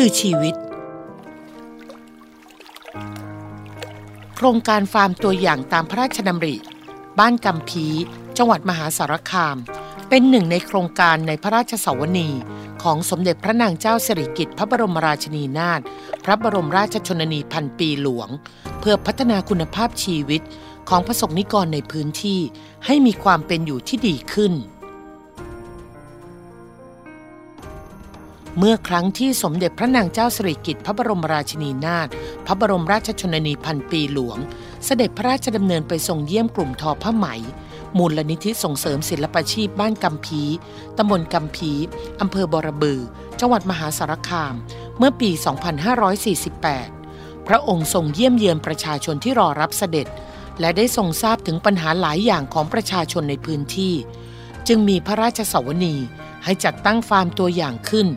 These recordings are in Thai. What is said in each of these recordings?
คือชีวิต โครงการฟาร์มตัวอย่างตามพระราชดำริ บ้านกำพี จังหวัดมหาสารคาม เป็นหนึ่งในโครงการในพระราชสวนีของสมเด็จพระนางเจ้าสิริกิติ์พระบรมราชินีนาถพระบรมราชชนนีพันปีหลวง เพื่อพัฒนาคุณภาพชีวิตของประสบนิกรในพื้นที่ให้มีความเป็นอยู่ที่ดีขึ้น เมื่อครั้งที่สมเด็จพระนางเจ้าสิริกิติ์พระบรมราชินีนาถพระบรมราชชนนีพันปีหลวง เสด็จพระราชดำเนินไปทรงเยี่ยมกลุ่มทอผ้าไหม มูลนิธิส่งเสริมศิลปาชีพบ้านกำพีตำบลกำพีอำเภอบอระบือ จังหวัดมหาสารคาม เมื่อปี 2548 พระองค์ทรงเยี่ยมเยือนประชาชนที่รอรับเสด็จ และได้ทรงทราบถึงปัญหาหลายอย่างของประชาชนในพื้นที่ จึงมีพระราชสวนีให้จัดตั้งฟาร์มตัวอย่างขึ้น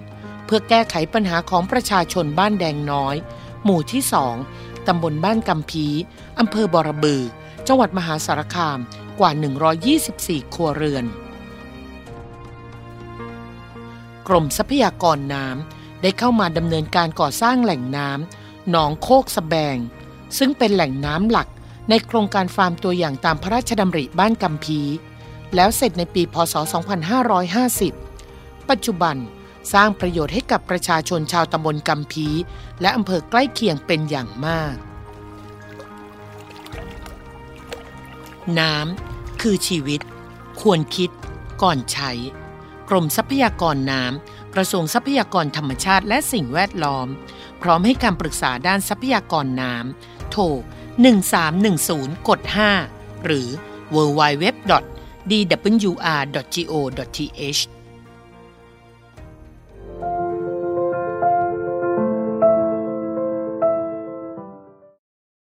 เพื่อแก้ไขปัญหาของประชาชนบ้านแดงน้อย หมู่ที่สองตำบลบ้านกำพีอำเภอบอระบือ จังหวัดมหาสารคามกว่า 124 ครัวเรือน กรมทรัพยากรน้ำได้เข้ามาดำเนินการก่อสร้างแหล่งน้ำหนองโคกสะแบง ซึ่งเป็นแหล่งน้ำหลักในโครงการฟาร์มตัวอย่างตามพระราชดำริบ้านกำพีแล้วเสร็จในปีพศ 2550 ปัจจุบัน สร้างประโยชน์ให้กับประชาชนชาวตำบลกำพีและอำเภอใกล้เคียงเป็นอย่างมาก น้ำคือชีวิต ควรคิด ก่อนใช้ กรมทรัพยากรน้ำกระทรวงทรัพยากรธรรมชาติและสิ่งแวดล้อม พร้อมให้คำปรึกษาด้านทรัพยากรน้ำโทร 1310 กด 5 หรือ www.dwr.go.th